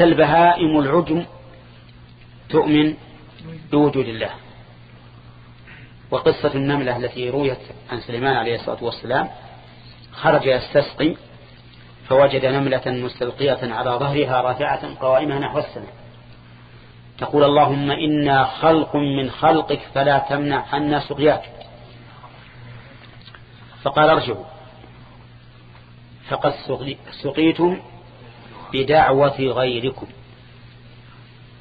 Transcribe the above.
البهائم العجم تؤمن بوجود الله. وقصة النملة التي رويت عن سليمان عليه الصلاة والسلام خرج يستسقي فوجد نملة مستلقية على ظهرها رافعة قوائمها نحو السماء. تقول اللهم إنا خلق من خلقك فلا تمنع عنا سقياك. فقال ارجعوا فقد سقيتم بدعوة غيركم.